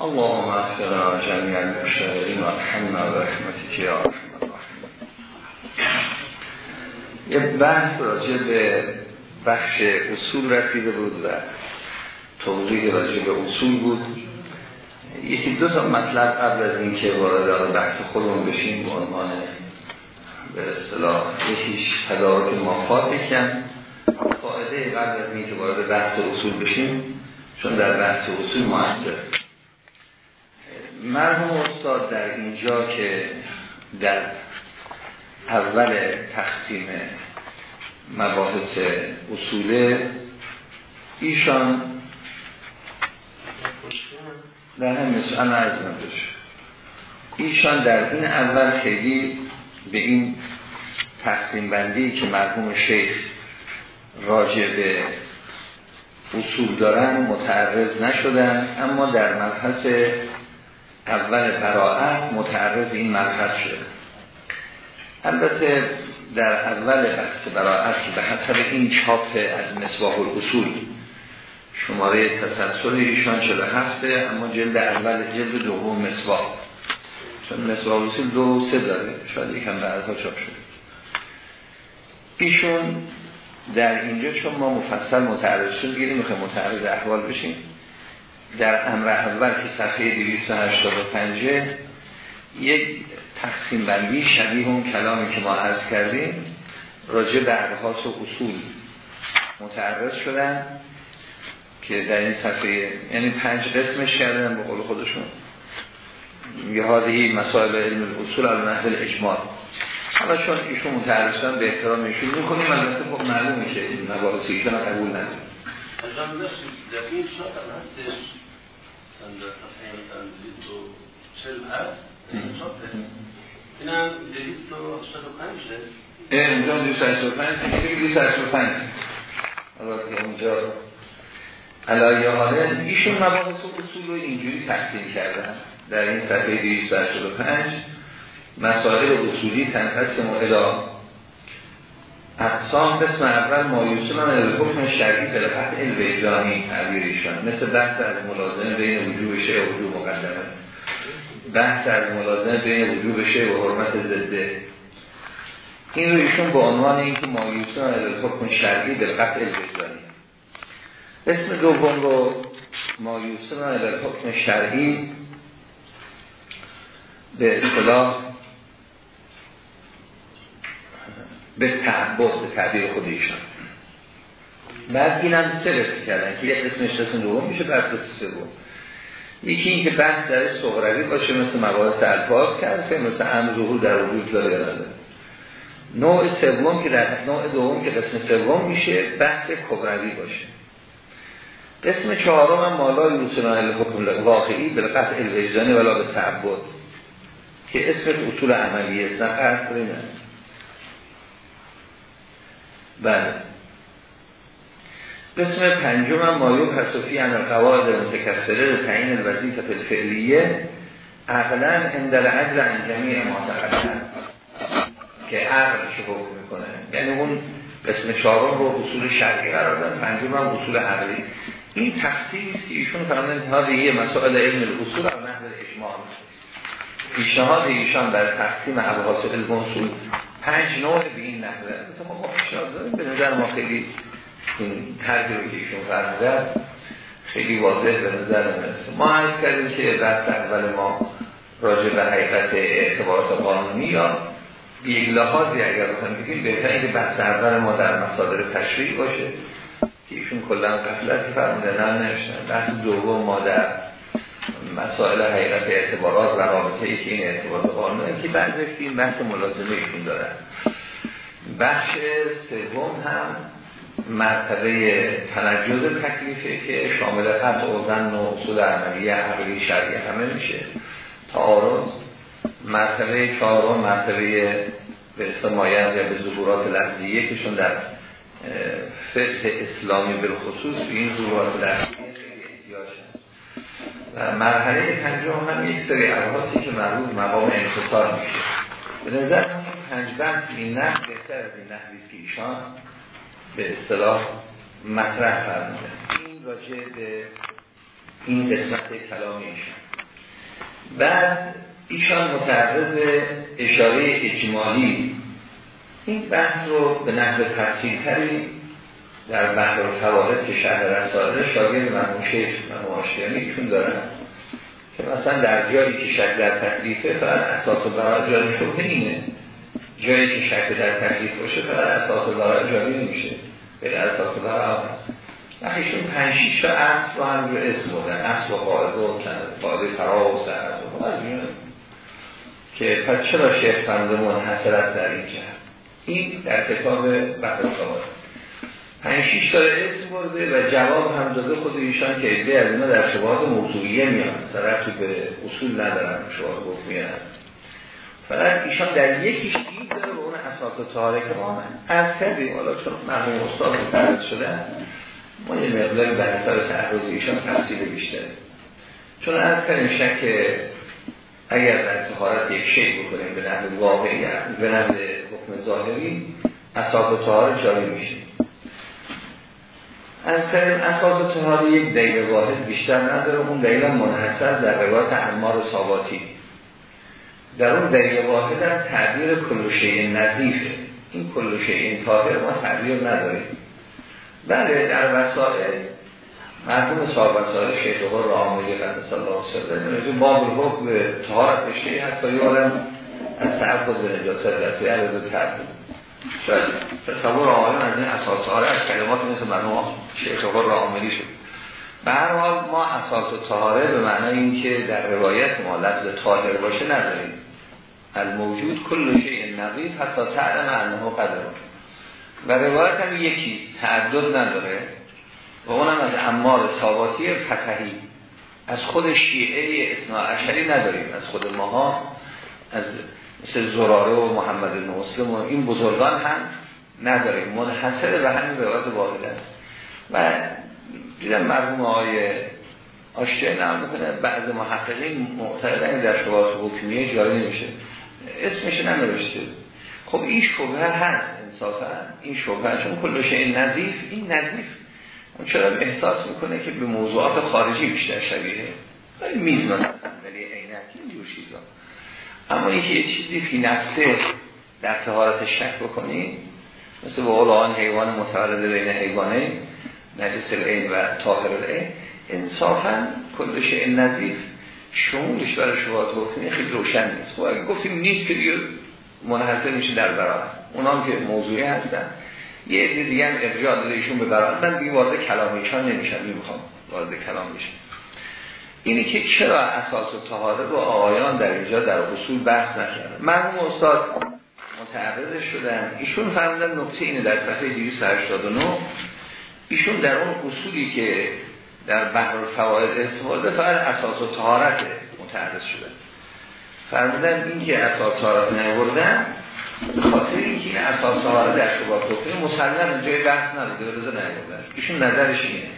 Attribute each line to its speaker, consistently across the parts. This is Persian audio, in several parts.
Speaker 1: اللهم اغفر جميع المشتغلین و ارحمنا برحمتك ارحم یه بحث راجع به بخش اصول رسیده بود و توضیح راجع به اصول بود. یکی دو تا مطلب قبل از اینکه وارد بحث خودمون بشیم به عنوان به اصطلاح یکیش تدارک مافات قاعده قبل از اینکه وارد بحث اصول بشیم چون در بحث اصول موثر مرحوم استاد در اینجا که در اول تقسیم مباحث اصوله ایشان در هم مثل عرض ایشان در این اول خیلی به این تقسیم بندی که مرحوم شیخ راجع به اصول دارن متعرض نشدن اما در مبحث اول براعت متعرض این مبحث شده. البته در اول بحث براعت به حسب این چاپ از مصباح الاصول شماره تسلسل ایشان هفته اما جلد اول جلد دوم مصباح. چون مصباح الاصول دو سه داره شاید یکم بعدها چاپ شده. ایشون در اینجا چون ما مفصل متعرض شد گیریم می‌خوایم متعرض احوال بشیم. در امر اول که صفحه 285 یک تقسیم بندی شبیه اون کلامی که ما عرض کردیم راجع به ابحاث و اصول متعرض شدن که در این صفحه یعنی پنج قسمش کردن به قول خودشون. یه هادهی مسائل علم اصول نحل اجمال حالا چون ایشون متعرضان به احترام ایشون. می‌کنیم البته خب معلوم میشه این مباحث ایشون رو قبول نداریم اینم ایشون مباحث اصول رو اینجوری تقسیم کردن. در این صفحه 245 مسائل اصولی تنقسم الا اقسام قسم اول مایوسون هم از حکم شرعی فلقت الوجدانی تعبیرشان مثل بحث از ملازمه بین وجوب شیع و وجوب مقدمه. بحث از ملازمه بین وجوب شیع و حرمت زده. این رو ایشون با عنوان اینکه مایوسون از حکم شرعی فلقت الوجدانی. اسم دوم رو مایوسون از حکم شرعی به اصطلاح به تعبد به تعبیر خود ایشان. بعد هم سه رسی کردن؟ که یک قسمش رسم دوم میشه بعد قسم سوم. یکی این که بحث در صغروی باشه مثل مباحث الفاظ کرده مثل هم ظهور در وجود داره یادنده نوع سوم که در نوع دوم که قسم سوم میشه بحث کبروی باشه. قسم چهارم هم مالا یوسنا الحکم واقعی به قطع الوجدانی ولا به تعبد که اسم اصول عملیه است. نه. بله. قسم پنجم هم مایوب حسوفی ان القواعد متکثره تعیین الوظیفه الفعلیه عقلا اندل عجل انجمی معتقدن که عقل حکم می‌کنه؟ یعنی اون قسم چهارم رو اصول شرعی قرار دادن پنجم هم اصول عقلی. این تخصیص که ایشون فرمودن یه مسائل علم الاصول و نحو اجماع. پیشنهاد ایشان در تقسیم ابحاث علم پنج نوع به این نحوه. داریم. به نظر ما خیلی این طرحی رو که ایشون فرمودن خیلی واضح به نظر ما عرض کردیم که بحث اول ما راجع به حقیقت اعتبارات قانونی یا به یک لحاظی اگر بخوایم بگیم بهتر که بحث اول ما در مصادر تشریع باشه که ایشون کلا قفلتی فرموده نه نمیشن بحث دوم ما در مسائل حقیقت اعتبارات و رابطه ای که این اعتبارات قانونه که بعد این بحث ملازمه ایشون دارن. بخش سوم هم مرتبه تنجز تکلیفه که شامل قطع و زن و اصول عملیه عقلی شرعی همه میشه. تعارض مرتبه چهارم مرتبه به استمایت یا به ظهورات لحظیه که در فقه اسلامی به این ظهورات لحظیه مرحله پنجم هم یک سری ابحاثی که مربوط مقام انتصار میشه. به نظر من پنج بحث این نحو بهتر از این که ایشان به اصطلاح مطرح فرمودن این راجع به این قسمت کلام ایشان. بعد ایشان متعرض اشاره اجمالی. این بحث رو به نحو تفصیل تری در بحر فوارد که شهر رساله شاگرد مرمون شیخ مرمون آشتیانی چون دارن که مثلا در جایی که شک در تکلیفه فقط اساس و برای جاری شبه اینه جایی که شک در تکلیف باشه فقط اساس و برای جاری نمیشه. به اساس و برای هست نخیشون پنج شیش تا اصل رو هم رو اسم بودن اصل و قاعده و قاعده فرا و سرز و که پس چرا شیخ فرمده منحصرت در این جهت؟ این در کتاب فوارد پنج شیش داره اسم برده و جواب هم داده خود ایشان که ایده از اینا در شباهات موضوعیه میان. سرعتی به اصول ندارن شباهات گفتمیه فقط ایشان در یکیش دید داره به اون اساس تاره که ما. از کردیم حالا چون مرموم استاد متعرض شده ما یه مقدار به اثر تعرض ایشان تفصیل بیشتره چون از کردیم شک اگر در تهارت یک شی بکنیم به نحو واقعی به نحو حکم ظاهری اساس تهاره جاری میشه. از کردیم اساس تهاره یک دلیل واحد بیشتر نداره. اون دلیل منحصر در روایت امار ثاباتی. در اون دلیل واحد هم تعبیر کلوشه نظیفه این کلوشه این طاهر ما تعبیر نداریم. بله در وسائل. مرحوم صاحب وسائل شیخ را آموزی قدس الله سره باب الحکم به طهارت شیخ حتی یادم از تعبد نجاست توی عرض تعبد. شاید تصور آمدن از این اساس آره از کلمات مثل مرحوم شیخ را آموزی شد. به هر حال ما اساس و طهاره به معنای اینکه در روایت ما لفظ طاهر باشه نداریم. الموجود کل شیء نظیف حتی تعلم انه قدر. و روایت هم یکی تعدد نداره. و اونم از امار ثاباتی فتحی. از خود شیعه اصنا عشری نداریم. از خود ماها از مثل زراره و محمد مسلم و این بزرگان هم نداریم منحصر به همین روایت واحد است. و دیدم مرحوم آقای آشتیه نام می‌کنه. بعض محققین معتقدن در شباهات حکمیه جاری نمیشه. اسمش ننوشته. خب این شبه هست انصافا. این شبه چون کلوشه این نظیف این نظیف چرا احساس می‌کنه که به موضوعات خارجی بیشتر شبیه؟ ولی میز مثلا صندلی عینک این جور چیزا. اما اینکه یه چیزی فی نفسه در تهارت شک بکنی مثل به قول آن حیوان متولد بین حیوانه نجس العین و طاهر العین انصافا کلش این نظیف شمولش برای شبهات حکمی خیلی روشن نیست. خب اگه گفتیم نیست که دیگه منحصر میشه در برای اونام که موضوعی هستن. یه دیگه هم ارجاع به برای من دیگه وارد کلام ایشان نمیشم. نمی‌خوام وارد کلام اینی که چرا اساس و طهاره رو آقایان در اینجا در اصول بحث نکردن؟ مرحوم استاد متعرض شدن. ایشون فرمودن نکته اینه در صفحه 289 ایشون در اون اصولی که در بحر فواید استفاده فقط اساس و طهارت متعرض شدن. فرمودن این که اساس طهارت نبردن خاطر اینکه این اساس طهارت در شباب مسلم جای بحث نداده رضا نبردن ایشون نظرش اینه.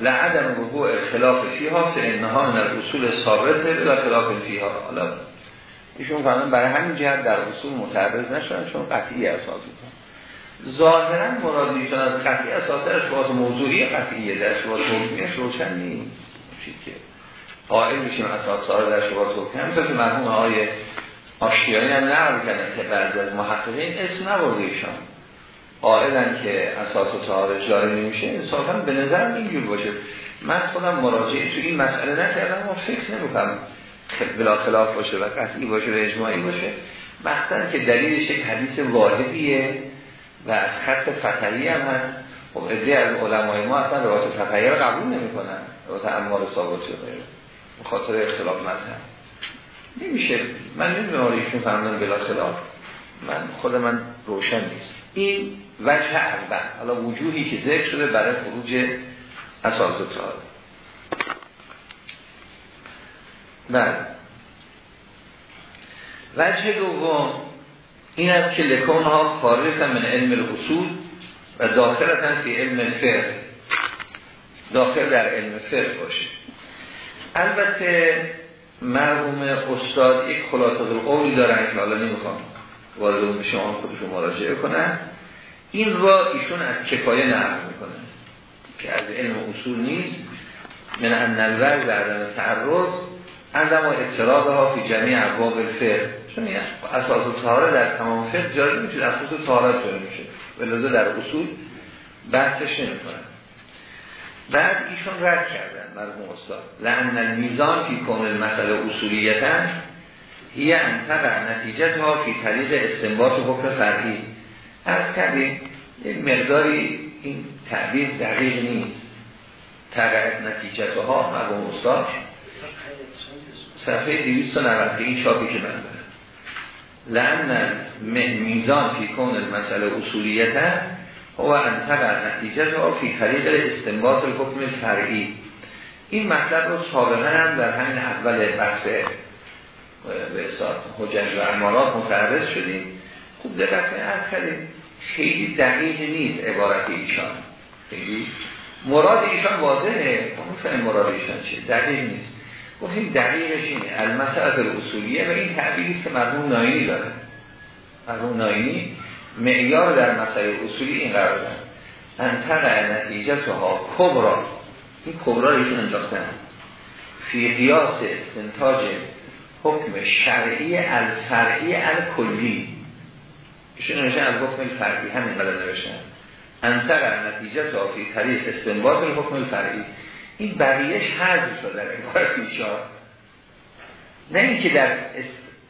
Speaker 1: لعدم وقوع خلاف فیها فانها من اصول ثابت بلا خلاف فیها. حالا ایشون فرمودن برای همین جهت در اصول متعرض نشدن چون قطعی اساسی ظاهرا مراد ایشان از قطعی اساس در شباهات موضوعی قطعیه در شباهات حکمیش روشن نیست. که قائل میشیم اساس ها در شباهات حکمی همینطور که مرحوم های آشتیانی هم نقل کردن که بعضی از محققین اسم نبرده ایشان. قائلن که اساس و تعارض جاری نمیشه انصافا به نظر اینجور باشه. من خودم مراجعه تو این مسئله نکردم و فکر نمی‌کنم بلا خلاف باشه و قطعی باشه و اجماعی باشه. مخصوصا که دلیلش یک حدیث واحدیه و از خط فتحی هم هست. خب ادهی از علمای ما اصلا روایت فتحی رو قبول نمی کنن روایت اموال ثابت شده خاطر اختلاف مذهب. نمیشه. من نمی‌دونم ایشون فرمودن بلا خلاف. من خود من روشن نیست این وجه اول حالا وجوهی که ذکر شده برای خروج اساس تار بله. وجه دوم این است که لکون ها خارج من علم الاصول و داخلتن فی علم الفقه. داخل در علم فقه باشه. البته مرحوم استاد یک خلاصات القولی دارن که حالا نمی‌خوام وارد اون شما خودشون مراجعه کنن این را ایشون از کفایه نقل می‌کنه که از علم اصول نیست. من ان الورز عدم تعرض عندما اعتراض ها فی جمعی ابواب الفقه. چون اساس طهاره در تمام فقه جاری میشه خصوص طهارت جاری میشه. ولذا در اصول بحثش نمی‌کنن بعد ایشون رد کردن مرحوم استاد. لان المیزان فی کون المسئله اصولیتا هی انتقع نتیجه ها فی طریق استنباط حکم فرعی. از کردیم یک مقداری این تعبیر دقیق نیست. تقعت نتیجه ها مرحوم استاد. صفحه 290 این چاپی که من دارم. لان میزان فی کون المسئله اصولیتا و انتقل نتیجه ها فی طریق استنباط الحکم فرعی. این مطلب رو سابقا هم در همین اول بحث به اصلاح حجج و امارات متعرض شدیم. خوب دقت از کردیم خیلی دقیق نیست عبارت ایشان. خیلی؟ مراد ایشان واضحه. فهم مراد ایشان چیه. دقیق نیست. گفتیم دقیقش اینه. المسئله اصولیه و این تعبیری که مرمون ناینی داره. مرمون ناینی معیار در مسئله اصولی این قرار دارن انتقع نتیجه ها کبرا. این کبرا ایشون انداختن فی قیاس استنتاج حکم شرعی الفرعی الکلی. ایشون نوشتن از حکم الفرعی همین قدر نوشتن انتقع نتیجه تا فی طریق استنباط حکم الفرعی. این بقیهش حذف شده در عبارت نه اینکه در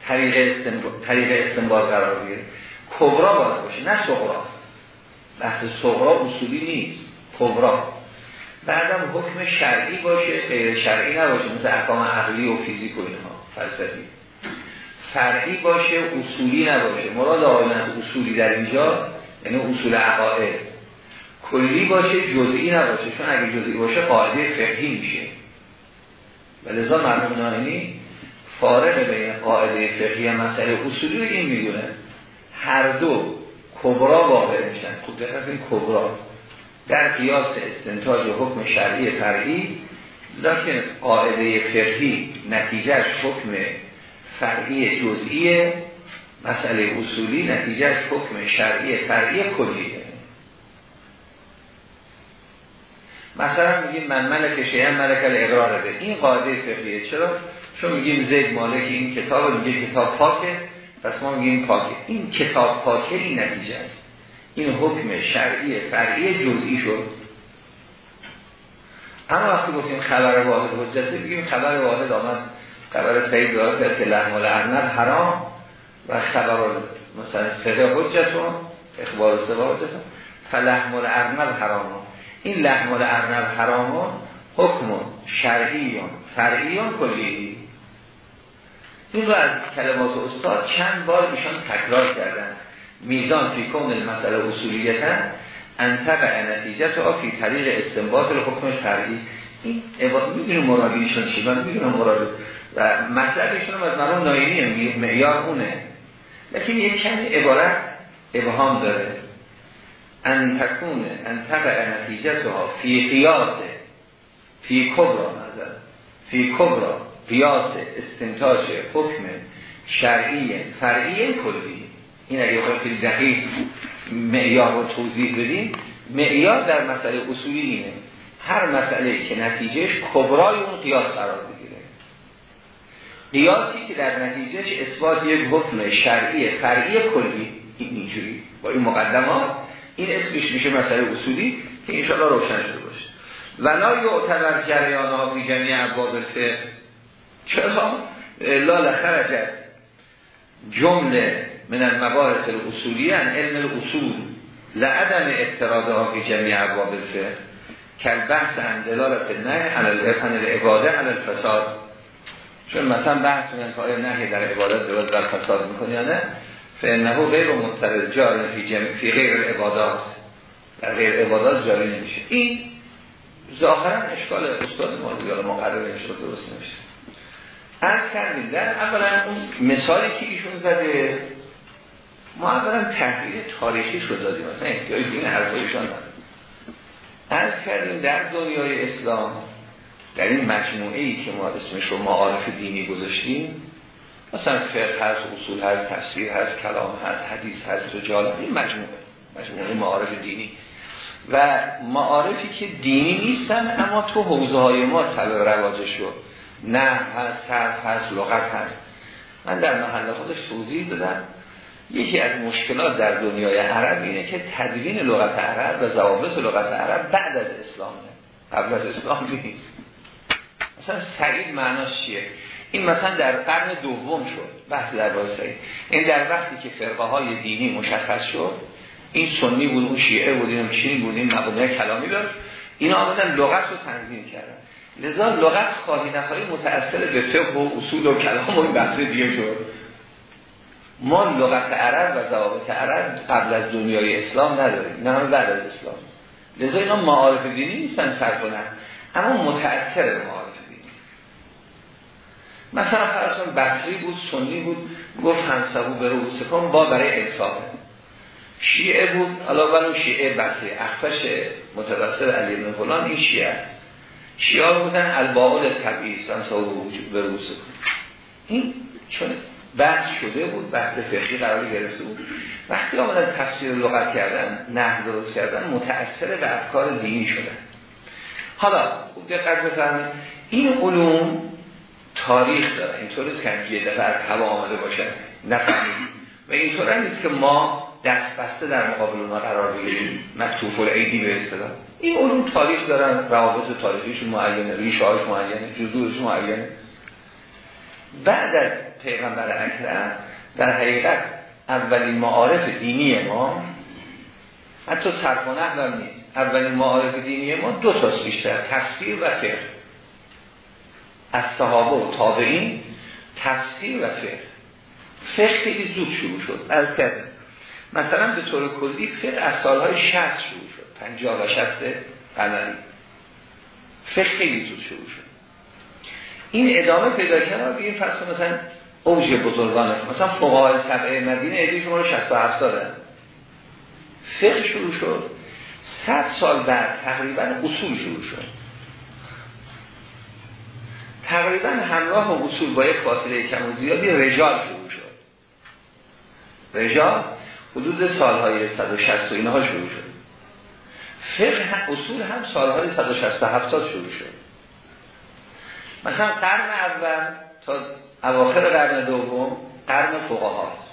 Speaker 1: طریق استنباط, طریق استنباط قرار بگیره. کبرا باید باشه نه صغرا. بحث صغرا اصولی نیست. کبرا. بعدم حکم شرعی باشه غیر شرعی نباشه مثل احکام عقلی و فیزیک و اینها. فلسفی. فرعی باشه اصولی نباشه. مراد آقایان اصولی در اینجا یعنی اصول عقائد کلی باشه جزئی نباشه. چون اگه جزئی باشه قاعده فقهی میشه. و لذا مرمون ناینی فارق بین قاعده فقهی مسئله اصولی رو این می‌دونه. هر دو کبرا واقع میشن. خود دقیق این کبرا در قیاس استنتاج حکم شرعی فرعی لیکن قاعده فقهی نتیجهش حکم فرعی جزئی مسئله اصولی نتیجهش حکم شرعی فرعی کلیه. مثلا میگیم من ملک شیعن ملک الاقرار به. این قاعده فقهیه چرا؟ چون میگیم زید مالک این کتاب میگه کتاب پاکه پس ما میگیم پاکه. این کتاب پاکه این نتیجه است. این حکم شرعی فرعی جزئی شد. اما وقتی گفتیم خبر واحد حجتی بگیم خبر واحد آمد. خبر سعید دارد که لحم الارنب حرام و خبر مثلا سقه حجتون اخبار سقه حجتون فلحم الارنب حرام. این لحم الارنب حرام حکم شرعی فرعی کلی. این رو از کلمات استاد چند بار ایشان تکرار کردن. میزان فی کون المسئله اصولیتا انتقع نتیجه تو فی طریق استنباط حکم شرعی. این می‌دونیم مراد ایشان چی؟ من می‌دونم مراد و مطلب ایشان از مرام ناینی معیار اونه. لیکن یک کمی عبارت ابهام داره. ان تکون انتقع نتیجه تو فی قیاسه فی کبرا نظر. فی کبرا قیاس استنتاج حکم شرعی فرعی کلی. این اگه خیلی دقیق معیار رو توضیح بدیم. معیار در مسئله اصولی اینه. هر مسئله که نتیجهش کبرای اون قیاس قرار بگیره قیاسی که در نتیجهش اثبات یک حکم شرعی فرعی کلی این اینجوری با این مقدمات این اسمش میشه مسئله اصولی که انشاءالله روشن شده باشه. ولا یعتبر جریان ها فی جمعی ابواب الفقه. چرا؟ لا خرجت جمله من المباحث الاصولی ان علم الاصول لعدم اعتراض ها که جمعی ابواب الفقه کل بحث ان دلالت نه عن العباده عن الفساد. چون مثلا بحث من که آیا نهی در عبادت دلالت در فساد می‌کنه یا نه فانه غیر مضطرد جار فی جمع فی غیر العبادات. در غیر عبادات جاری نمیشه. این ظاهرا اشکال استاد ما دیگه مقرر شده درست نمیشه. از کردیم در اولا اون مثالی که ایشون زده ما اولا تحلیل تاریخی شد دادیم مثلا احتیاج این حرفایشان از کردیم در دنیای اسلام در این مجموعه ای که ما اسمش رو معارف دینی گذاشتیم مثلا فقه هست اصول هست تفسیر هست کلام هست حدیث هست رجال این مجموعه مجموعه معارف دینی. و معارفی که دینی نیستن اما تو حوزه های ما سبب رواجه شد نه هست صرف هست لغت هست. من در محل خودش توضیح دادم. یکی از مشکلات در دنیای عرب اینه که تدوین لغت عرب و ضوابط لغت عرب بعد از اسلامه قبل از اسلام نیست. مثلا سعید معناش چیه؟ این مثلا در قرن دوم شد. بحث در سعید. این در وقتی که فرقه های دینی مشخص شد این سنی بود اون شیعه بود این چین بود این مقامه کلامی داشت. اینا آمدن لغت رو تنظیم کردن. لذا لغت خواهی نخواهی متأثر به فقه و اصول و کلام و این بحث دیگه شد. ما لغت عرب و ضوابط عرب قبل از دنیای اسلام نداریم نه هم بعد از اسلام. لذا اینا معارف دینی نیستن سر کنن اما متأثر معارف دینی. مثلا فرسان بصری بود سنی بود گفت همسبو به کن با برای انصافه شیعه بود حالا ولو شیعه بصری اخفش متوسط علی بن فلان این شیعه است. شیعه بودن الباعد طبیعی همسبو به کن این چون بحث شده بود بحث فقهی قرار گرفته بود. وقتی آمدن تفسیر لغت کردن نه درست کردن متأثر به افکار دینی شدن. حالا دقت بفرمایید. این علوم تاریخ داره. اینطور که یه دفعه از هوا آمده باشه. نفهمید. و اینطور نیست که ما دست بسته در مقابل ما قرار بگیریم. مکتوف العیدی به اصطلاح. این علوم تاریخ دارن روابط تاریخیشون معینه ریشه هاش معینه جذورش معینه. بعد از پیغمبر اکرم در حقیقت اولین معارف دینی ما حتی صرف و هم نیست. اولین معارف دینی ما دو تاست بیشتر تفسیر و فقه. از صحابه و تابعین تفسیر و فقه. فقه خیلی زود شروع شد. از کردیم مثلا به طور کلی فقه از سالهای شهر شروع شد. پنجاه و شست قمری. فقه خیلی زود شروع شد. این ادامه پیدا کرد بگیم فرض مثلا اوج بزرگان مثلا فقهای سبعه مدینه ادی شما رو 67 ساله. فقه شروع شد. 100 سال بعد تقریبا اصول شروع شد. تقریبا همراه و اصول با یک فاصله کم و زیادی رجال شروع شد. رجال حدود سالهای 160 و اینها شروع شد. فقه اصول هم سالهای 167 شروع شد. مثلا قرن اول تا اواخر قرن دوم قرن فقهاست.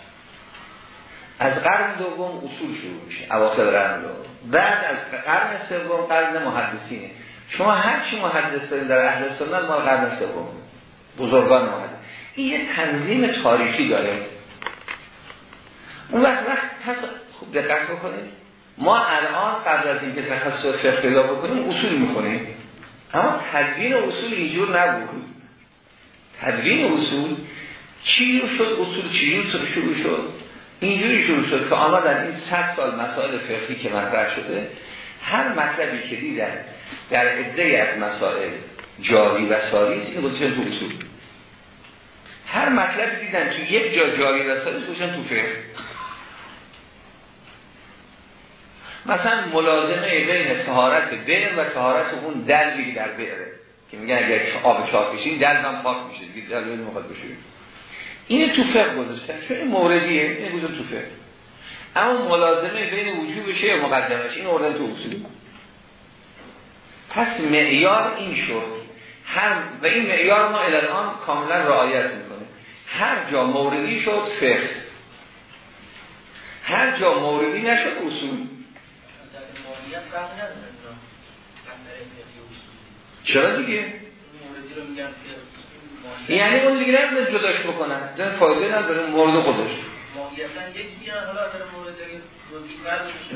Speaker 1: از قرن دوم اصول شروع میشه اواخر قرن دوم. بعد از قرن سوم قرن محدثینه. شما هر چی محدث دارید در اهل سنت ما قرن سوم. بزرگان محدث. این یه تنظیم تاریخی داره. اون وقت پس خوب دقت بکنید. ما الان قبل از اینکه تخصص فقه پیدا بکنیم اصول می‌خونیم. اما تدوین اصول اینجور نبود. تدوین اصول چی شد اصول چی شروع شد. اینجوری شروع شد که آمدن این 100 سال مسائل فقهی که مطرح شده هر مطلبی که دیدن در عده از مسائل جاری و ساری این گذاشتن تو اصول. هر مطلبی دیدن تو یک جا جاری و ساری گذاشتن تو فقه. مثلا ملازمه بین تهارت بین و تهارت اون دلی در بره. که میگن اگر آب چاک بشین دل من پاک میشه. دیگه دل می‌خواد بشه این تو فقه گذاشتن. چون این موردیه. این گذاشتن تو فقه. اما ملازمه بین وجوبشه یا مقدمش این اوردن تو اصول. پس معیار این شد. هر و این معیار ما الان کاملا رعایت می‌کنه هر جا موردی شد فقه. هر جا موردی نشد اصول. چرا دیگه؟ یعنی اون دیگه نمیده جداش بکنن در فایده نداره مورد خودش.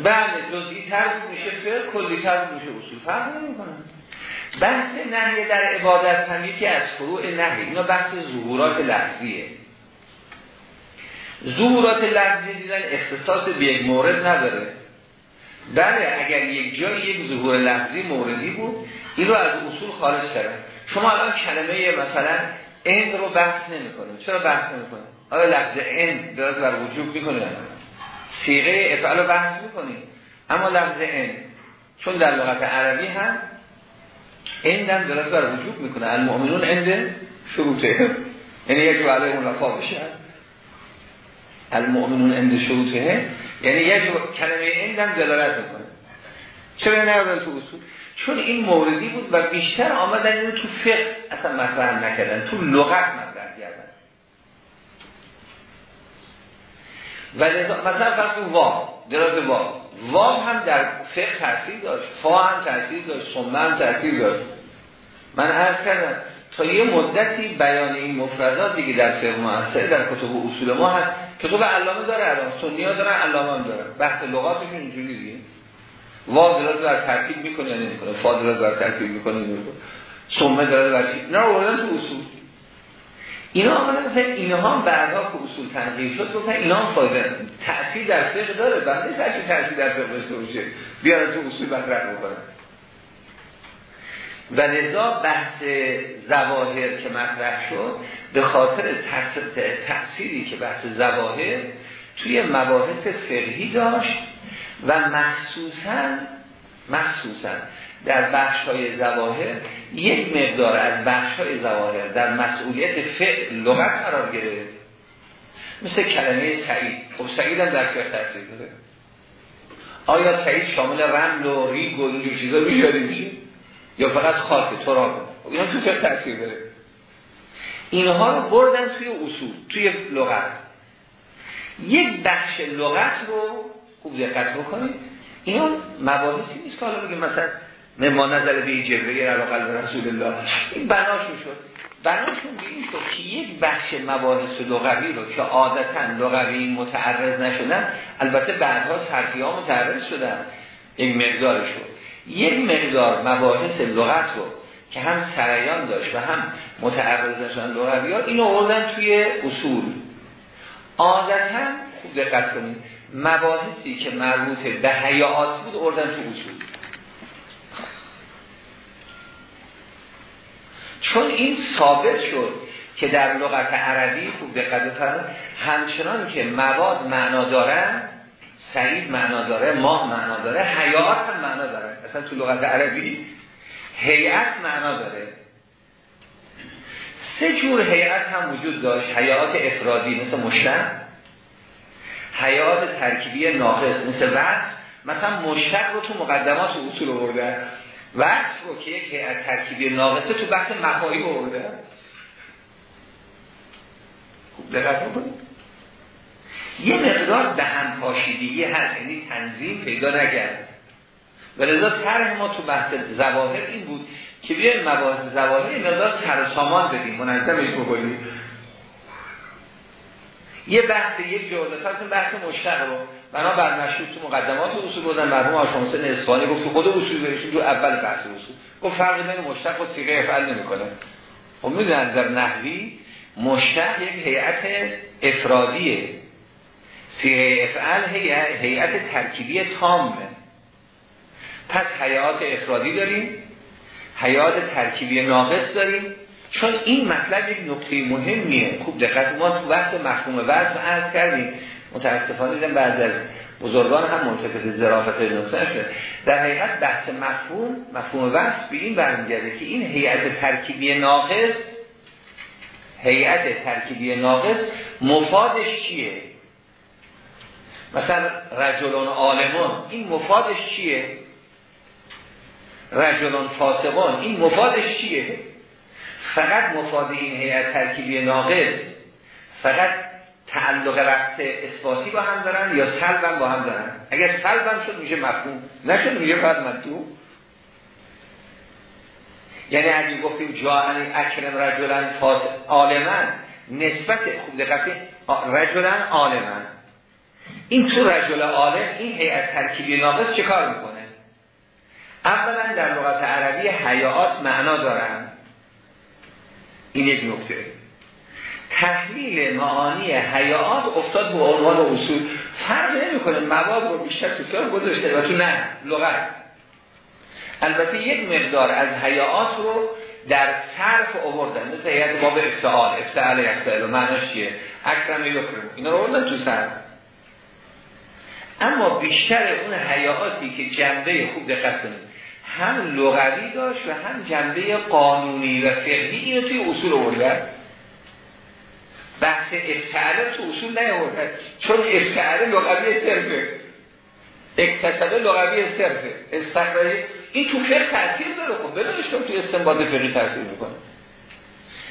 Speaker 1: بله جزئی تر میشه. فقه کلی تر میشه اصول. فرق نمی کنن بحث نهی در عبادت هم یکی از فروع نهی. اینا بحث ظهورات لحظیه ظهورات لحظی دیدن اختصاص به یک مورد نداره. بله اگر یک جای یک ظهور لحظی موردی بود این رو از اصول خارج کردن شما الان کلمه مثلا این رو بحث نمی کنیم چرا بحث نمی کنیم آیا لفظ این درست بر وجود می‌کنه سیغه افعال رو بحث می‌کنیم اما لفظ این چون در لغت عربی هم این دن درست بر وجود می‌کنه. المؤمنون اند شروطه یعنی یک وعده اون بشه. المؤمنون اند شروطه. یعنی یک کلمه اندم دلالت می‌کنه. چرا نیادن تو اصول؟ چون این موردی بود و بیشتر آمدن اینو تو فقه اصلا مطرح نکردن تو لغت مطرح کردن. و مثلا فرض واو دراز واو. واو هم در فقه تاثیر داشت فا هم تاثیر داشت سمه هم تاثیر داشت. من عرض کردم تا یه مدتی بیان این مفردات دیگه در فقه معاصر در کتب اصول ما هست. کتب علامه داره الان سنی ها دارن علامه هم دارن بحث لغاتشون اینجوری دیگه دراز بر ترتیب می‌کنه یا نمی‌کنه؟ فا دراز بر ترتیب می‌کنه یا نمی‌کنه؟ سمه دراز بر نه آوردن تو اصول. اینا آمدن مثلا اینها هم که اصول تنقیل شد گفتن اینا هم فایده در فقه داره. بعد هر چی تأثیر در فقه داشته باشه تو اصول مطرح بکنن و لذا بحث زواهر که مطرح شد به خاطر تأثیری که بحث زواهر توی مباحث فقهی داشت و مخصوصا مخصوصا در بخش های زواهر یک مقدار از بخش های زواهر در مسئولیت فعل لغت قرار گرفت. مثل کلمه سعید. خب سعید هم در فقه تاثیر داره. آیا سعید شامل رمل و ریگ و اینجور چیزا میشه یا فقط خاک تراب خب اینا تو فقه تاثیر داره؟ اینها رو بردن توی اصول توی لغت. یک بخش لغت رو خوب دقت بکنید. اینا مباحثی نیست که حالا بگیم مثلا ما نظر به جبهه علا قلب رسول الله. این بناشون شد بناشون به این شد که یک بخش مباحث لغوی رو که عادتا لغوی متعرض نشدن البته بعدها صرفی ها متعرض شدن. یک مقدار شد یک مقدار مباحث لغت رو که هم سریان داشت و هم متعرض نشدن لغوی ها اینو آوردن توی اصول. عادتا خوب دقت کنید مباحثی که مربوط به حیات بود اردن تو اصول. چون این ثابت شد که در لغت عربی خوب دقت بفرمایید همچنان که مواد معنا دارن سعید معنا داره ماه معنا داره حیات هم معنا داره. اصلا تو لغت عربی هیئت معنا داره. سه جور هیئت هم وجود داشت. حیات افرادی مثل مشتق حیات ترکیبی ناقص مثل وصف. مثلا مشتق رو تو مقدمات اصول آورده وقت رو که یک از ترکیبی ناقصه تو بحث مفاهیم آورده. خوب دقت بکنید. یه مقدار دهن پاشیدگی هست یعنی تنظیم پیدا نگرد و لذا طرح ما تو بحث زواهر این بود که بیایم مباحث زواهر این مقدار ترسامان بدیم. منظمش بکنیم. یه بحث یک جوزه فرض بحث مشتق رو. بنا بر مشروط تو مقدمات اصول بودن مرحوم آشام حسین اصفهانی گفت خود اصول بریشون تو اول بحث اصول. گفت فرق بین مشتق و صیغه افعال نمی‌کنه. خب می‌دونن در نحوی؟ مشتق یک هیئت افرادیه. صیغه افعال هیئت ترکیبی تامه پس حیات افرادی داریم حیات ترکیبی ناقص داریم. چون این مطلب یک نکته مهمیه. خوب دقت ما تو وقت مفهوم وضع عرض کردیم. متاسفانه دیدم بعد از بزرگان هم منتفض ظرافت نکته شده در حقیقت بحث مفهوم مفهوم وصف به این برمیگرده که این هیئت ترکیبی ناقص هیئت ترکیبی ناقص مفادش چیه؟ مثلا رجلون عالمون این مفادش چیه؟ رجلون فاسقون این مفادش چیه؟ فقط مفاد این هیئت ترکیبی ناقص فقط تعلق رفت اثباتی با هم دارن یا سلبم با هم دارن؟ اگر سلبم شد میشه مفهوم نشد میشه فقط مدو یعنی اگه گفتیم جاعنی اکرم رجلن فاس عالمن نسبت خوب دقتی رجلن عالمن. این تو رجل عالم این هیئت ترکیبی ناقص چه کار می‌کنه؟ اولا در لغت عربی حیات معنا دارن. این یک نکته. تحلیل معانی حیات افتاد به عنوان اصول. فرق نمی‌کنه مواد رو بیشتر تو گذاشته و تو نه لغت. البته یک مقدار از حیات رو در صرف آوردن مثل هیئت باب افتعال. افتعال یفتعال معناش چیه؟ اکرم یکرم. اینا رو آوردن تو صرف. اما بیشتر اون حیاتی که جنبه خوب دقت کنید. هم لغوی داشت و هم جنبه قانونی و فقهی اینو توی اصول آورده بحث افتعاله تو اصول نیورده چون افتعاله لغوی صرفه. اکتسابه لغوی صرفه. استقرالی این تو فقه تاثیر داره. خب بدونش تو استنباط فقهی تاثیر می‌کنه.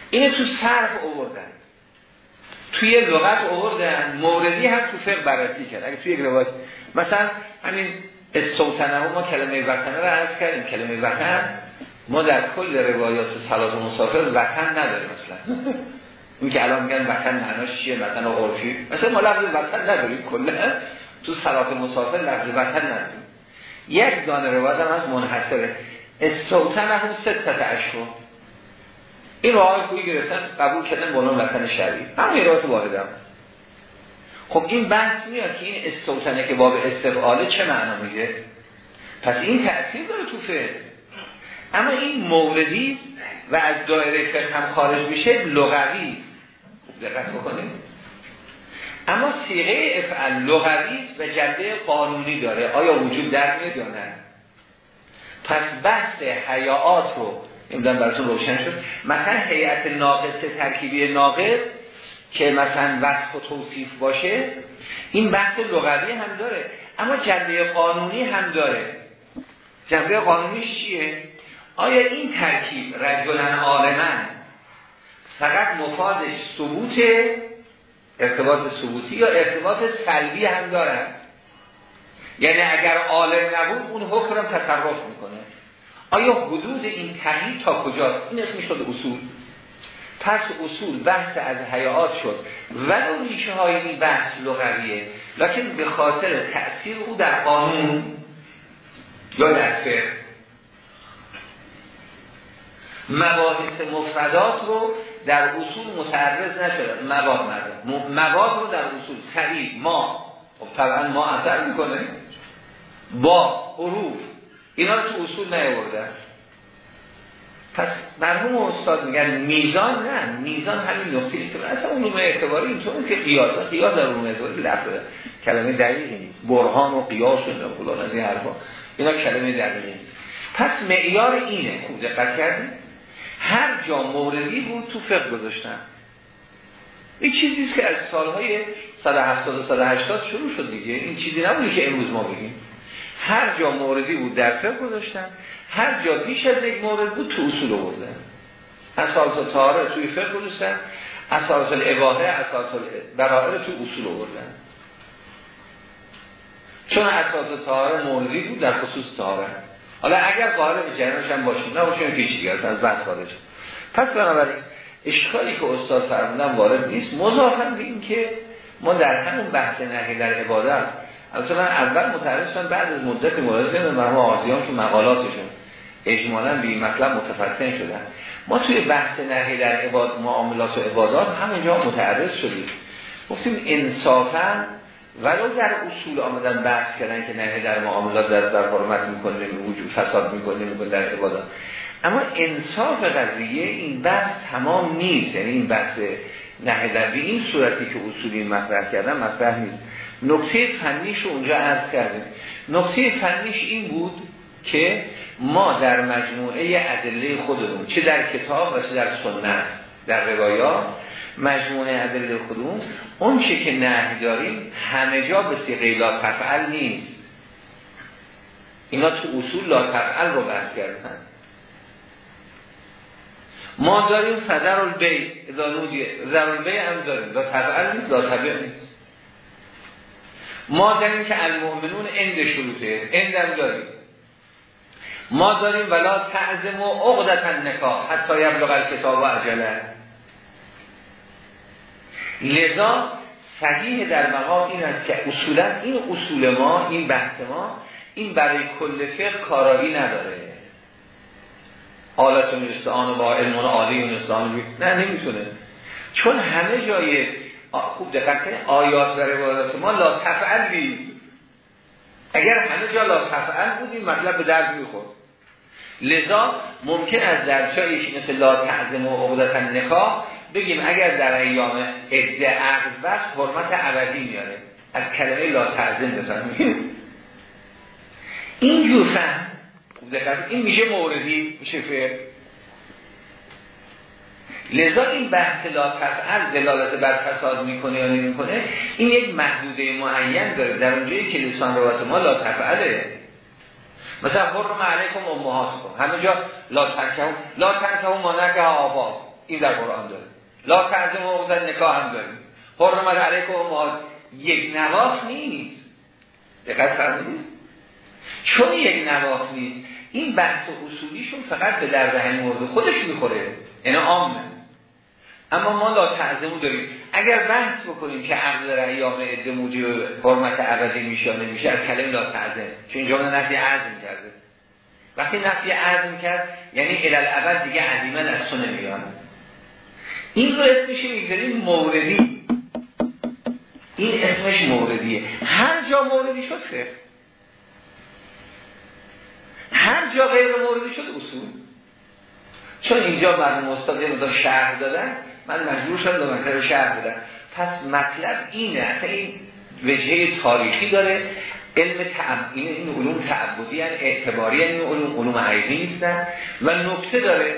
Speaker 1: اینه تو صرف آوردن. توی لغت آوردن. موردی هم تو فقه بررسی کرد. اگه توی یک روایت مثلا همین استوتنه ما کلمه وطنه رو عرض کردیم. کلمه وطن ما در کل روایات سلاط مسافر وطن نداریم مثلا. این که الان میگن وطن معناش چیه؟ وطن عرفی. مثلا ما لفظ وطن نداریم کلا. تو سلاط مسافر لفظ وطن نداریم. یک دانه روایت هم از منحصره. استوتنه هم ست اشکر این راه خوبی گرفتن قبول کردن بنام وطن شرعی. همین روایت واردم. خب این بحث میاد که این استوتنه که باب استفعاله چه معنا میگه پس این تأثیر داره تو فعل اما این موردی و از دایره فقه هم خارج میشه لغوی. دقت بکنیم اما سیغه افعل لغوی و جنبه قانونی داره. آیا وجود در میاد یا پس بحث حیات رو نمی‌دونم براتون روشن شد. مثلا هیئت ناقص ترکیبی ناقص که مثلا وصف و توصیف باشه این بحث لغوی هم داره. اما جنبه قانونی هم داره. جنبه قانونیش چیه؟ آیا این ترکیب رجلن عالمن فقط مفادش ثبوت ارتباط ثبوتی یا ارتباط سلبی هم دارن؟ یعنی اگر عالم نبود اون حکم تصرف می‌کنه. آیا حدود این تغییر تا کجاست؟ این اسمی شد اصول. پس اصول بحث از حیات شد. ولو ریشه های این بحث لغویه لکن به خاطر تأثیر او در قانون یا در فقه. مباحث مفردات رو در اصول متعرض نشده. مواد مواد رو در اصول سریع ما خب طبعا ما اثر می‌کنه. با حروف اینا رو تو اصول نیاوردن. پس مرحوم استاد میگن میزان نه میزان همین نقطه است که اصلا علوم اعتباری اینطور که قیاس قیاس در علوم اعتباری لفظ کلمه دقیقی نیست. برهان و قیاس و فلان از این حرفا. اینا کلمه دقیقی نیست. پس معیار اینه. خوب دقت کردید هر جا موردی بود تو فقه گذاشتن. این چیزی که از سالهای 170 و 180 شروع شد دیگه. این چیزی نبودی که امروز ما بگیم. هر جا موردی بود در فقه گذاشتن هر جا بیش از یک مورد بود تو اصول آوردن. اساس تاره توی فقه گذاشتن اساس الاباهه اساس برائر تو اصول آوردن. چون اساس تاره موردی بود در خصوص تاره حالا اگر قائل به جنرش هم باشیم نه باشیم پیش دیگه از بحث خارج. پس بنابراین اشکالی که استاد فرمودن وارد نیست. مضافن به این که ما در همون بحث نهی در عبادت البته من اول متعرض شدم بعد از مدت مورد کردم مرحوم آزیان که مقالاتشون اجمالا به این مطلب متفتن شدن. ما توی بحث نهی در عباد معاملات و عبادات همینجا متعرض شدیم. گفتیم انصافا ولو در اصول آمدن بحث کردن که نهی در معاملات در در حرمت می‌کنه وجود فساد می‌کنه می‌کنه در عبادات. اما انصاف قضیه این بحث تمام نیست. یعنی این بحث نهی در این صورتی که اصولی مطرح کردن مطرح نیست. نکته فنیش اونجا عرض کردیم. نکته فنیش این بود که ما در مجموعه ادله خودمون چه در کتاب و چه در سنت در روایات مجموعه ادله خودمون اون چه که نه داریم همه جا به سیغه لا تفعل نیست. اینا تو اصول لا تفعل رو بحث کردن. ما داریم فدر البی ادانودی ذر البی هم داریم. لا تفعل نیست لا تبع نیست. ما داریم که المؤمنون اند شروطه اندم داریم. ما داریم ولا تعظم و عقدت نکاح حتی یبلغ الکتاب و عجله لذا صحیح در مقام این است که اصولا این اصول ما این بحث ما این برای کل فقه کارایی نداره. حالت اون با علم عالی اون نه نمی‌تونه. چون همه جای خوب دقت کنید آیات و روایات ما. لا تفعل نیست اگر همه جا لا تفعل بود این مطلب به درد می‌خورد. لذا ممکن از درجایش مثل لا تعظم و عقدت نکاح بگیم اگر در ایام عده عقد بست حرمت ابدی میاره. از کلمه لا تعظم بفهمیم این جور این میشه موردی میشه فعل لذا این بحث لا تفعل دلالت بر فساد می‌کنه یا نمی‌کنه این یک محدوده معین داره. در اونجایی که لسان روایت ما لا تفعله. مثلا حرم علیکم امهاتکم. همه جا لا تنکه لا تنکه ما نکه آبا این در قرآن داره. لا تنکه ما نکاح هم داریم. حرم علیکم امهات. یک نواف نیست. دقت فرمودید؟ چون یک نواف نیست این بحث اصولیشون فقط به درد همین مورد خودش می‌خوره. یعنی عامه. اما ما لا تعظمو داریم. اگر بحث بکنیم که عقل رعیام عده موجب حرمت عوضی میشه نمیشه از کلمه لا تعظم چون اینجا نفی عزم کرده وقتی نفی عزم کرد یعنی الالعبد دیگه عظیمن از تو این رو اسمش می‌گذاریم موردی. این اسمش موردیه. هر جا موردی شد خیر هر جا غیر موردی شد اصول. چون اینجا مرموم استاد یه شهر دادن. من مجبور شدم دو مطلب شهر بدم پس مطلب اینه اصلا این وجهه تاریخی داره. علم تعب این علوم تعبدی هن اعتباری این علوم علوم حقیقی نیستن. و نکته داره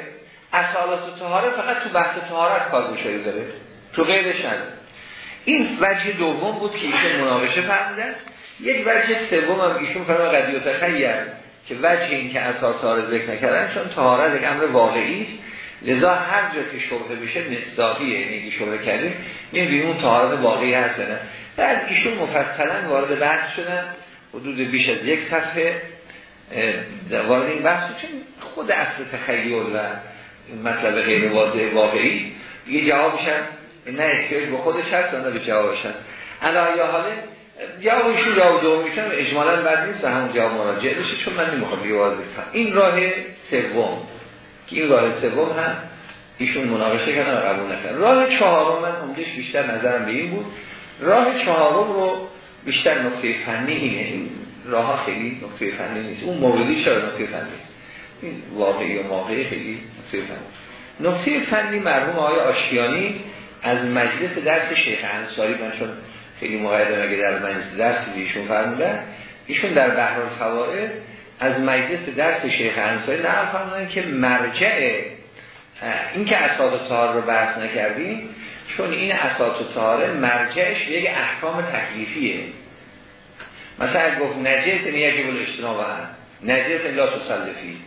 Speaker 1: اصالات تهاره فقط تو بحث تهارت کار بشایی داره. تو غیرش نداره. این وجه دوم بود که ایشون مناقشه فرمودن. یک وجه سوم هم ایشون فرما قدی و تخیر که وجه این که اساس تهاره ذکر نکردن چون تهاره یک امر واقعی است. لذا هر جا که شبهه بشه مصداقیه یعنی که شبهه کردیم این اون طهارت واقعی هست نه. بعد ایشون مفصلا وارد بحث شدن حدود بیش از یک صفحه وارد این بحث چون خود اصل تخیل و مطلب غیر واضح واقعی یه جوابشن نه احتیاج به خودش هست نه به جوابش هست. علا یا حاله جوابشون جواب دومیشن اجمالا بعد نیست و همون جواب مراجعه بشه چون من نمی‌خوام دیگه واضح. این راه سوم. که این راه سوم هم ایشون مناقشه کردن و قبول نکردن. راه چهارم من عمدش بیشتر نظرم به این بود. راه چهارم رو بیشتر نقطه فنی اینه. این راه خیلی نقطه فنی نیست. اون موردی چرا نقطه فنی این واقعی و واقعی خیلی نقطه فنی. نقطه فنی مرحوم آقای آشیانی از مجلس درس شیخ انصاری من چون خیلی مقایده مگه در مجلس درس ایشون فرمودن ایشون در بحر الفوائد از مجلس درس شیخ انصاری نه فرمودن که مرجع این که اساس تار رو بحث نکردیم چون این اساس تاره مرجعش یک احکام تکلیفیه. مثلا گفت نجس یجب الاجتناب هم نجس لا تسلفی.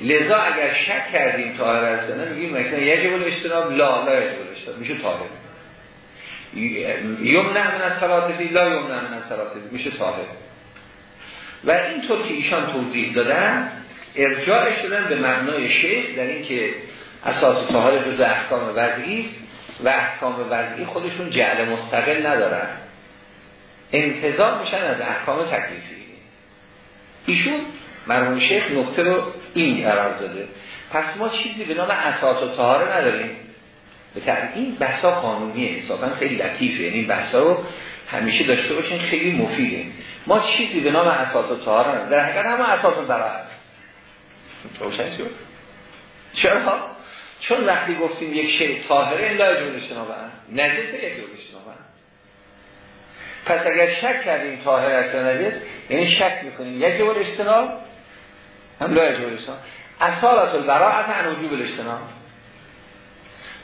Speaker 1: لذا اگر شک کردیم طاهر هستنه میگیم مثلا یجب الاجتناب لا لا یجب الاجتناب. میشه طاهر. یمنع من از صلاتفی لا یمنع من از صلاتفی. میشه طاهر. و اینطور که ایشان توضیح دادن ارجاع شدن به معنای شیخ در اینکه اساس طهار جز احکام وضعی است و احکام وضعی خودشون جعل مستقل ندارن. انتظار میشن از احکام تکلیفی. ایشون مرحوم شیخ نقطه رو این قرار داده. پس ما چیزی به نام اساس و طهاره نداریم. به این بحثا قانونیه حسابا خیلی لطیفه. یعنی بحثا رو همیشه داشته باشین خیلی مفیده. ما چیزی به نام اساس و طهاره در حقیقت همه اساس و براعت روشن شد؟ چرا؟ چون وقتی گفتیم یک شی طاهره این لای جور اجتنابه نجس یک جور اجتنابه پس اگر شک کردیم طاهر است نجس یعنی شک می‌کنیم. یک جور اجتناب هم لای جور اجتناب. اصالت البراعت عن وجوب الاجتناب.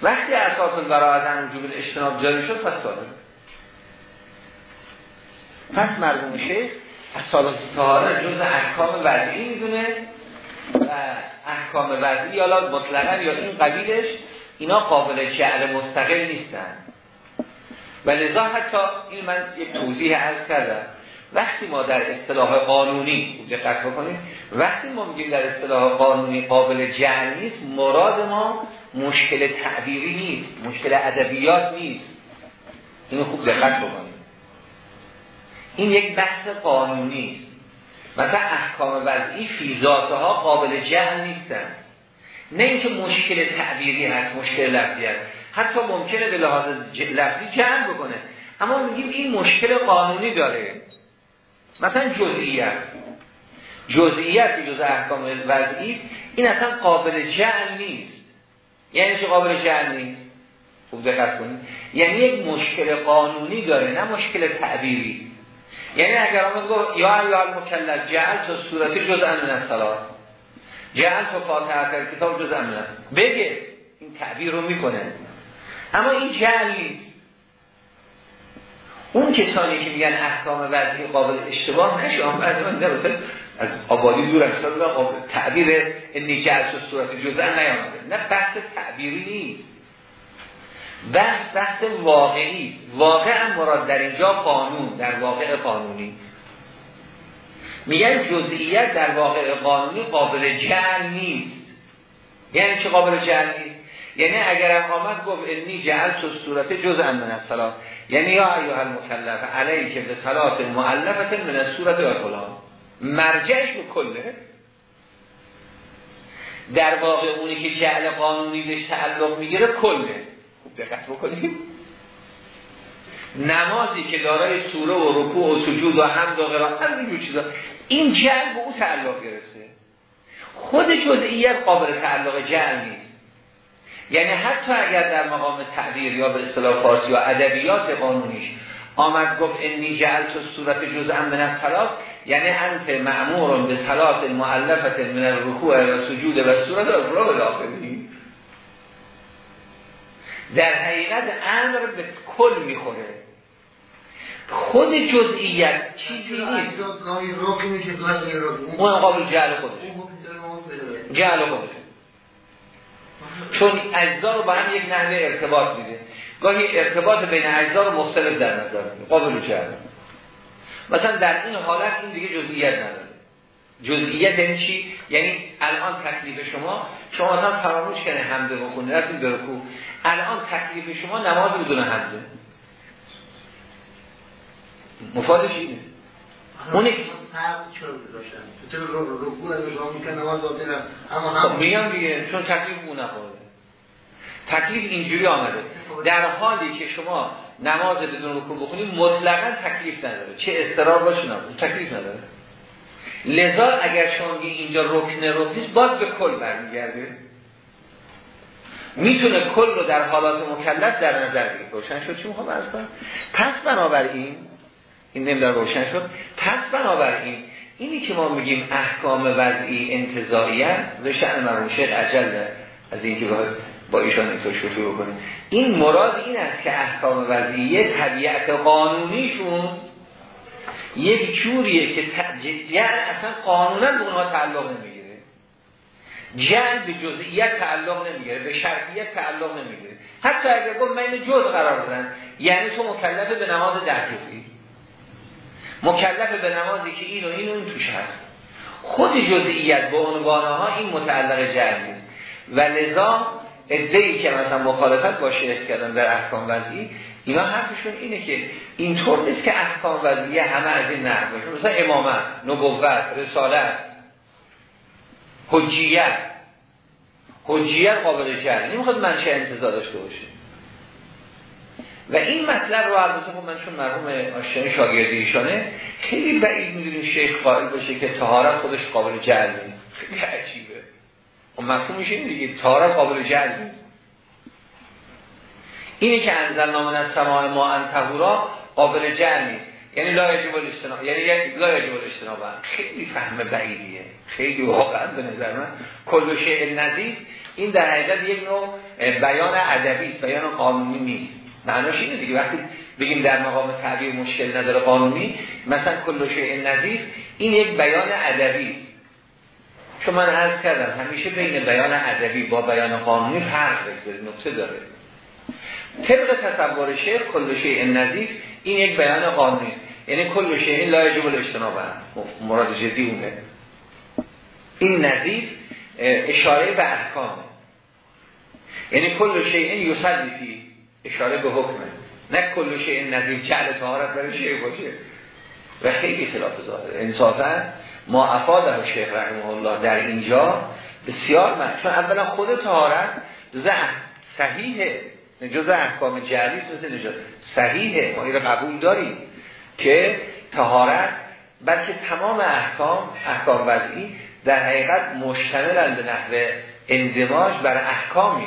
Speaker 1: وقتی اساس البراعت عن وجوب الاجتناب جاری شد پس طاهره. پس مرگوم شیخ اصالت طهاره جز احکام وضعی می‌دونه و احکام وضعی یا مطلقا یا این قبیلش اینا قابل جعل مستقل نیستن. و لذا حتی این من یک توضیح عرض کردم. وقتی ما در اصطلاح قانونی دقت بکنیم وقتی ما میگیم در اصطلاح قانونی قابل جعل نیست مراد ما مشکل تعبیری نیست مشکل ادبیات نیست. اینو خوب دقت بکنیم. این یک بحث قانونی است. مثلا احکام وضعی فی ها قابل جهل نیستن. نه اینکه مشکل تعبیری هست مشکل لفظی هست. حتی ممکنه به لحاظ لفظی جهل بکنه. اما میگیم این مشکل قانونی داره. مثلا جزئیت جزئیت که جز احکام وضعی این اصلا قابل جهل نیست. یعنی چه قابل جهل نیست؟ خوب دقت کنید. یعنی یک مشکل قانونی داره نه مشکل تعبیری. یعنی اگر آمد گفت یا یا المکلف جعل تو صورت جز امن الصلاه جعل تو فاتحه کتاب جز امن بگه. این تعبیر رو می‌کنه. اما این جعل اون کسانی که میگن احکام وضعی قابل اشتباه نشه آن از آبادی دور از تعبیر انی جعل و صورت جزء نیامده. نه بحث تعبیری نیست. بحث بحث واقعی. واقعا مراد در اینجا قانون در واقع قانونی. میگن جزئیت در واقع قانونی قابل جعل نیست. یعنی چه قابل جعل نیست؟ یعنی اگر آمد گفت انی جعل تو صورت جز من الصلاه یعنی یا ایها المکلف علیه که به صلات معلفت من الصورت و فلان. مرجعش به کله. در واقع اونی که جعل قانونی بهش تعلق می‌گیره کله. دقت بکنیم. نمازی که دارای سوره و رکوع و سجود و حمد و قرائت همین چیزا. این جعل به او تعلق گرفته. خود جزئیت قابل تعلق جعل نیست. یعنی حتی اگر در مقام تعبیر یا به اصطلاح فارسی یا ادبیات قانونیش آمد گفت انی جعلت صورت جزءا من الصلاه یعنی انت معمور به صلات المؤلفه من الرکوع و سجود و صورت را داخلی در حقیقت امر به کل می‌خوره. خود جزئیت چیزی نیست. اون قابل جعل خودش جعل خودش چون اجزا رو با هم یک نحوه ارتباط میده. گاهی ارتباط بین اجزا رو مختلف در نظر میده قابل جعل مثلا در این حالت این دیگه جزئیت نداره. جزئیت یعنی چی؟ یعنی الان تکلیف شما شما مثلا فراموش کنه حمده بخونی رفتید به رکوع. الان تکلیف شما نماز بدون حمده مفادش اینه. اونی خب میگم دیگه چون تکلیف اون نخورده. تکلیف اینجوری آمده. در حالی که شما نماز بدون رکوع بخونید مطلقا تکلیف نداره. چه استرار باشه نه تکلیف نداره. لذا اگر شما اینجا رکن رکنیست باز به کل برمیگرده. می‌تونه کل رو در حالات مکلف در نظر بگیره. روشن شد چی می‌خوام از کنم؟ پس بنابراین این نمیدار روشن شد. پس بنابراین اینی که ما میگیم احکام وضعی انتظاییت به شأن شیخ عجل از اینکه با ایشان اینطور شروع بکنیم. این مراد این است که احکام وضعیه طبیعت قانونیشون یک جوریه که یعنی اصلا قانونا به اونها تعلق نمی‌گیره. جعل به جزئیت تعلق نمی‌گیره به شرطیت تعلق نمی‌گیره. حتی اگر گفت من جز قرار دادن یعنی تو مکلف به نماز در جزئی. مکلف به نمازی که این و این و این توش هست. خود جزئیت به عنوانها این متعلق نیست. و لذا ادهی که مثلا مخالفت با شیخ کردن در احکام وضعی اینا حرفشون اینه که اینطور نیست که احکام وضعی همه از این نحو باشه. مثلا امامت، نبوت، رسالت حجیت. حجیت قابل جعل نمی‌خواد منشه انتظار داشته باشه. و این مطلب رو البته خب من چون مرحوم آشیان شاگردی ایشانه خیلی بعید می‌دونیم شیخ قائل باشه که طهارت خودش قابل جعل نیست. خیلی عجیبه. و خب مفهوم میشه این دیگه طهارت قابل جعل نیست. اینی که انزل نامن از سماع ما انتهورا قابل جعل نیست. یعنی لا یجب الاجتناب یعنی لا یجب الاجتناب خیلی فهم بعیدیه. خیلی واقعا به نظر من. کل شیء این در حقیقت یک نوع بیان ادبی است. بیان قانونی نیست. معناش اینه دیگه. وقتی بگیم در مقام تعبیر مشکل نداره قانونی مثلا کل شیء این یک بیان ادبی است. چون من عرض کردم همیشه بین بیان ادبی با بیان قانونی فرق بگذارید نقطه داره. طبق تصور شیخ کل شیء این یک بیان قانونی است. یعنی کل شیء لا یجب الاجتناب مراد جدی اونه. این نظیف اشاره به احکام. یعنی کل شیء یصدی اشاره به حکمه. نه کل شیء نظیف چعل طهارت برای شیء باشه. و خیلی خلاف ظاهره. انصافا ما افاده شیخ رحمه الله در اینجا بسیار من چون اولا خود طهارت زه صحیحه. جز احکام جعلی مثل نجات. صحیحه. ما این قبول داریم. که تهارت بلکه تمام احکام احکام وضعی در حقیقت مشتمل به نحوه اندماج بر احکامی.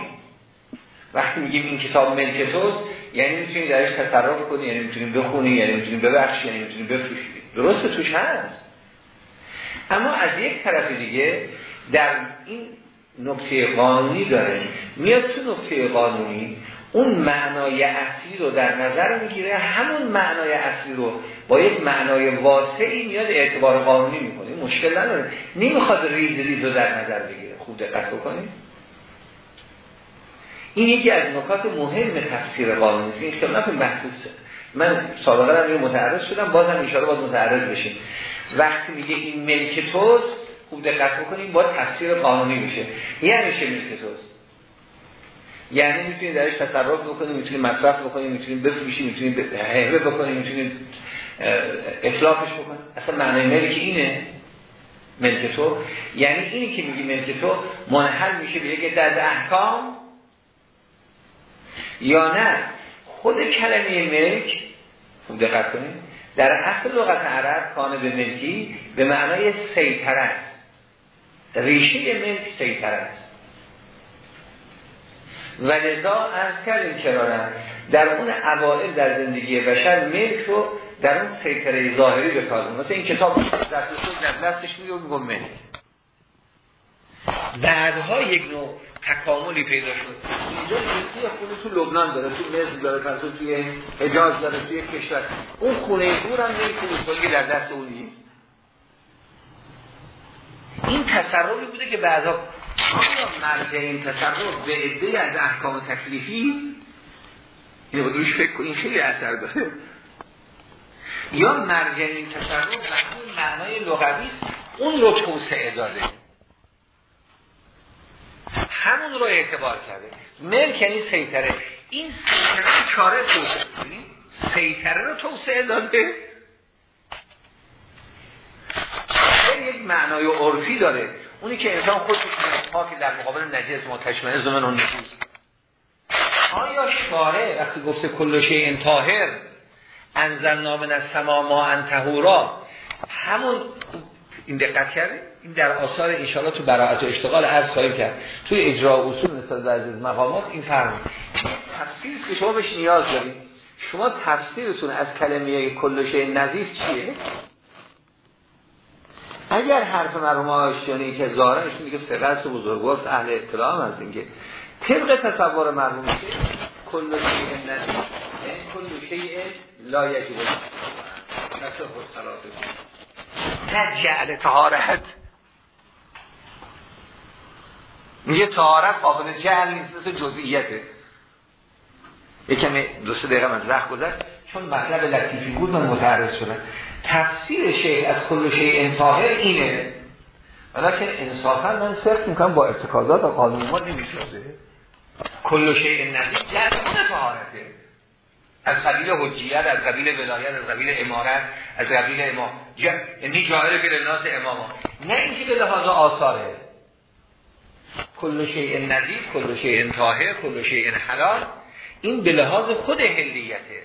Speaker 1: وقتی میگیم این کتاب ملک توست یعنی می‌تونی درش تصرف کنی یعنی می‌تونی بخونی یعنی می‌تونی ببخشی یعنی می‌تونی بفروشی. درست توش هست. اما از یک طرف دیگه در این نکته قانونی داره میاد تو نکته قانونی اون معنای اصلی رو در نظر می‌گیره همون معنای اصلی رو با یک معنای واسعی میاد اعتبار قانونی می‌کنه. مشکل نداره. نمی‌خواد ریز ریز رو در نظر بگیره. خوب دقت بکنید. این یکی از نکات مهم تفسیر قانونی است. که بحث من سابقه هم متعرض شدم. بازم ان باز متعرض بشیم. وقتی میگه این ملک توست خوب دقت بکنیم با تفسیر قانونی میشه یعنی چه ملک توست یعنی می‌تونید درش تصرف بکنید می‌تونید مصرف بکنید می‌تونید بفروشید می‌تونید هبه بکنید می‌تونید اطلاقش بکنید اصلا معنی ملک اینه. ملک تو. یعنی اینی که میگی ملک تو منحل میشه به یک در احکام یا نه؟ خود کلمه ملک خوب دقت کنید در اصل لغت عرب کانه به ملکی به معنای سیطره است ریشه ملک سیطره است و لذا از کردیم کرارن در اون اوائل در زندگی بشر ملک رو در اون سیطره ظاهری به کار مثل این کتاب در دستش میگه ملک. بعدها یک نوع تکاملی پیدا شد. اینجا یه خونه تو لبنان داره تو مصر داره پس توی حجاز داره توی کشور. اون خونه دور هم نمی‌تونه در دست اون نیست. این تصرفی بوده که بعدا آیا مرجع این تصرف به عده از احکام تکلیفی؟ روش فکر کنید خیلی اثر داره. یا مرجع این تصرف اون معنای لغوی اون رو توسعه داده. همون رو اعتبار کرده. ملک یعنی سیطره. این سیطره چاره توسعه سیطره رو توسعه داده. یک معنای عرفی داره. اونی که انسان خودش پاک در مقابل نجس متشمنه زمن و نفوس آیا شاره وقتی گفته کل شیء طاهر انزل نامن از سما ما انتهورا همون این دقت کرده این در آثار انشاءالله تو براعت و اشتغال عرض خواهیم کرد. توی اجرا اصول نسبت عزیز مقامات این فرم تفسیر که شما بهش نیاز دارید. شما تفسیرتون از کلمه کلشه نظیف چیه؟ اگر حرف مرحوم آشتیانی که ظاهرش میگه سقست و بزرگوار اهل اطلاع هم از اینکه طبق تصور مرحوم که کل شیء نظیف یعنی کل شیء لا یجب نه جعل تهارت میگه تهارت قابل جعل نیست مثل جزئیته یکم دو سه دقیقه از وقت گذشت چون مطلب لطیفی بود من متعرض شدم. تفسیر شیخ از کل شیء انتاهر اینه. ولیکن انصافا من صرف می‌کنم با ارتکازات و قانون ما نمیشازه کل شیء نزید جعل تهارته از قبیل حجیت از قبیل ولایت از قبیل امارت از قبیل امام. یعنی جاهل که لناس امام نه اینکه به لحاظ آثاره. کل شیء نظیف کل شیء طاهر کل شیء حلال این به لحاظ خود هلیته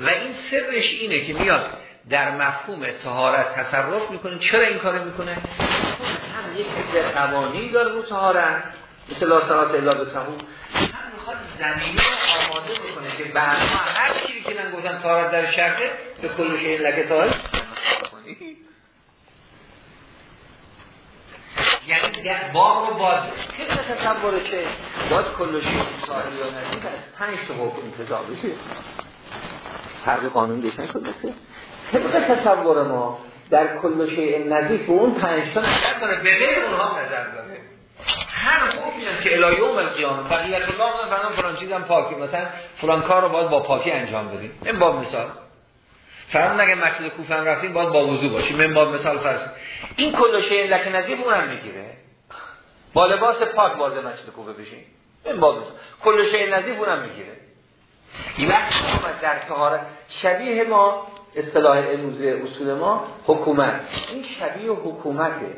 Speaker 1: و این سرش اینه که میاد در مفهوم تهارت تصرف می‌کنه. چرا این کارو می‌کنه؟ هم یک قوانین داره رو تهارت مثل لا صلات الا به هم می‌خواد زمینه آماده بکنه که بعدها هر چیزی که من گفتم تهارت در شرطه به کل شیء لکه تهارت یعنی باغ رو باز که تصور چه؟ باید کلوشی ساحل یا از پنج تا حکم انتظار بشه فرق قانون دیشن کنه طبق تصور ما در کلوشی نزدیک به اون پنج تا نظر به غیر اونها نظر داره. هر حکمی هم که الهی اوم القیامه بقیت الله فرمان فلان چیزم پاکی. مثلا فلان کار رو باید با پاکی انجام بدیم. این با مثال. فرض نگه مسجد کوفه هم رفتیم باید با وضو باشیم. من با مثال فرض این کل شیء لک نظیف اونم می‌گیره. با لباس پاک وارد مسجد کوفه بشین. این با مثال. کل شیء نظیف اونم می‌گیره. این وقت در طهارت شبیه ما اصطلاح امروزی اصول ما حکومت. این شبیه حکومته.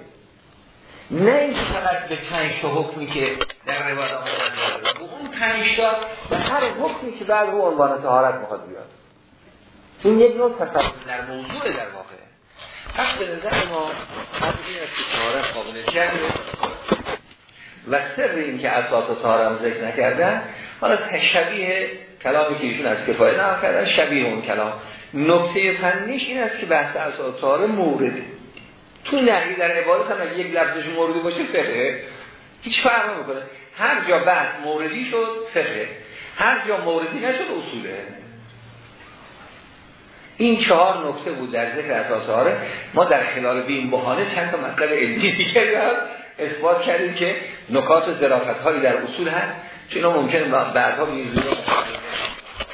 Speaker 1: نه اینکه فقط به پنج تا حکمی که در روایت آمده اون پنج تا به هر حکمی که بعد رو عنوان طهارت می‌خواد بیاد. این یک نوع تصور در موضوع در واقع. پس به نظر ما از این است که تهارت قابل جمعه و سر این که اساس تهارت ذکر نکردن حالا تشبیه کلامی که ایشون از کفایه نقل کردن شبیه اون کلام. نکته فنیش این است که بحث اساس تهارت مورد تو نهی در عبادت هم یک لفظش موردی باشه فقه. هیچ فرق نمی‌کنه. هر جا بحث موردی شد فقه. هر جا موردی نشد اصوله. این چهار نکته بود در ذکر اساس هاره ما در خلال بین بحانه چند تا مطلب علمی دیگه اثبات کردیم که نکات و ظرافت هایی در اصول هست. چون ممکن بعدها میزونه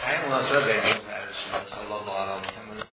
Speaker 1: همین مناسبه